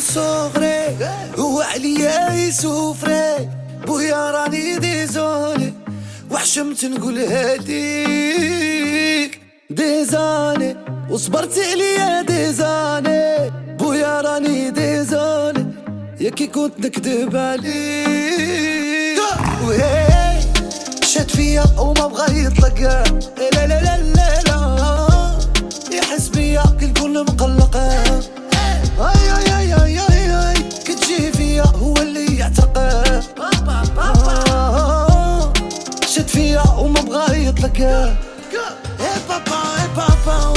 صغري وعليا يسوفري. بويا راني désolé وحشمت نقولها ليك ديزاني وصبرت عليا ديزاني بويا راني désolé يا كي كنت نكذب عليك. وهي شاد فيا وما بغا يطلق. لا لا لا بغا يطلق اي بابا اي بابا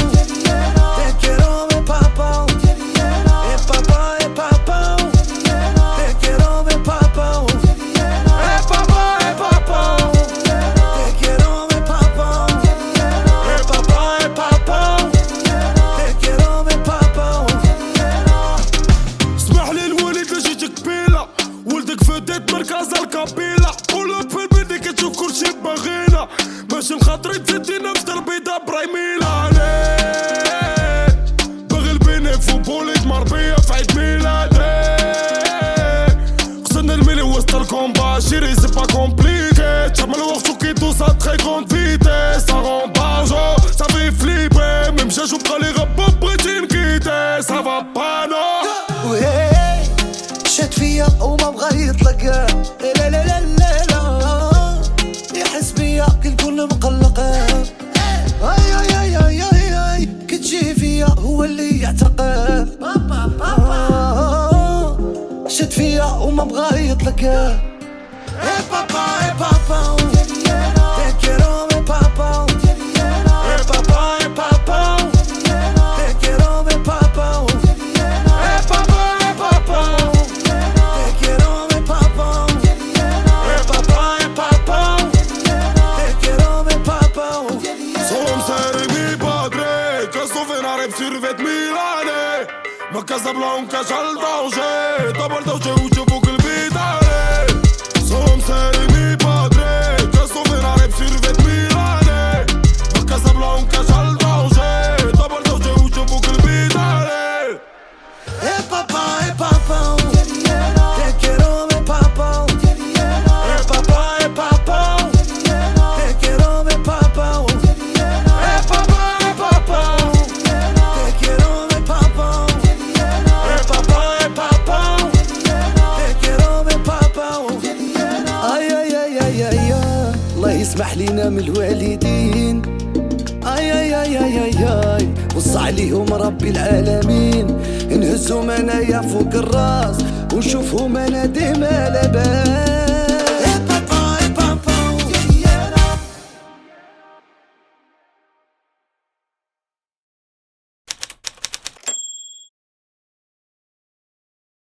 te quiero mi بابا اي بابا اي بابا te quiero mi بابا اي بابا اي بابا te quiero mi بابا اي بابا اي بابا te quiero mi بابا اسمح لي الوالد لا جيتك قبيله ولدك فديت مركز القبيلة. ماشي لخاطري تزدينا في البيضة برايميلا عليك باغي البينيف وبوليد مربية في عيد ميلادي. خصنا الميلي وسط الكومبا شيري سي با كومبليكي تعمل وقت كي توصل تخي كونت فيتي. سا رومباجو سا في فليبي ميم جاج وبقى لي غبا بغيتي نكيتي سا فا با نو وهي شاد فيا وما بغا يطلق لا لا لا لا كل مقلقة أي أي أي أي أي أي. كتجي فيا هو اللي يعتقد. آه، شاد فيا وما بغا يطلق اي بابا اي بابا Ivane Ma Casablanca salta o se Ta volta o se يسمح لينا من الوالدين. آي آي آي آي آي آي وصى عليهم ربي العالمين. نهزهم أنايا فوق الراس ونشوفهم أنا ديما لاباس